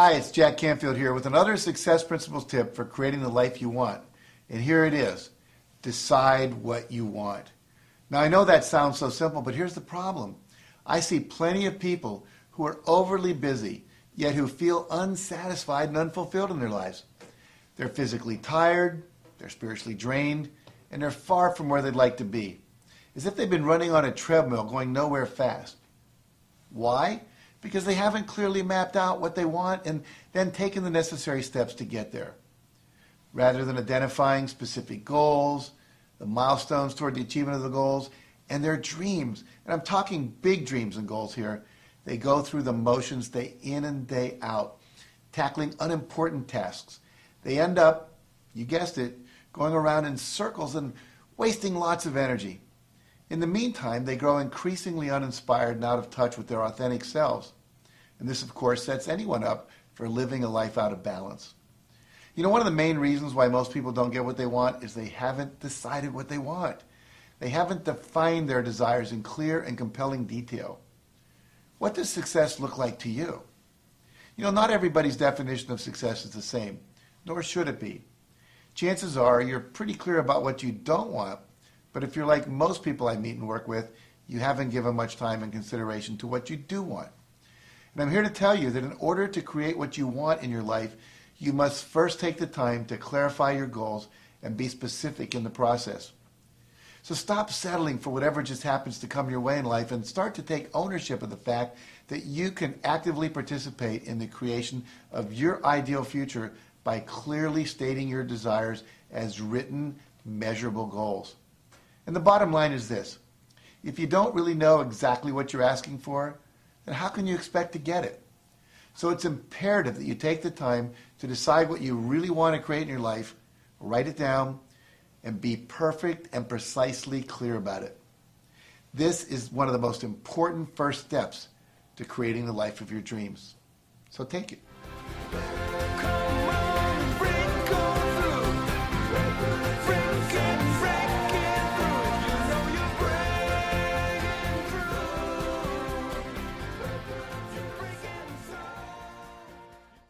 Hi, it's Jack Canfield here with another Success Principles tip for creating the life you want. And here it is decide what you want. Now, I know that sounds so simple, but here's the problem I see plenty of people who are overly busy, yet who feel unsatisfied and unfulfilled in their lives. They're physically tired, they're spiritually drained, and they're far from where they'd like to be, as if they've been running on a treadmill going nowhere fast. Why? Because they haven't clearly mapped out what they want and then taken the necessary steps to get there. Rather than identifying specific goals, the milestones toward the achievement of the goals, and their dreams, and I'm talking big dreams and goals here, they go through the motions day in and day out, tackling unimportant tasks. They end up, you guessed it, going around in circles and wasting lots of energy. In the meantime, they grow increasingly uninspired and out of touch with their authentic selves. And this, of course, sets anyone up for living a life out of balance. You know, one of the main reasons why most people don't get what they want is they haven't decided what they want. They haven't defined their desires in clear and compelling detail. What does success look like to you? You know, not everybody's definition of success is the same, nor should it be. Chances are you're pretty clear about what you don't want, but if you're like most people I meet and work with, you haven't given much time and consideration to what you do want. And I'm here to tell you that in order to create what you want in your life, you must first take the time to clarify your goals and be specific in the process. So stop settling for whatever just happens to come your way in life and start to take ownership of the fact that you can actively participate in the creation of your ideal future by clearly stating your desires as written, measurable goals. And the bottom line is this if you don't really know exactly what you're asking for, then how can you expect to get it? So it's imperative that you take the time to decide what you really want to create in your life, write it down, and be perfect and precisely clear about it. This is one of the most important first steps to creating the life of your dreams. So take it.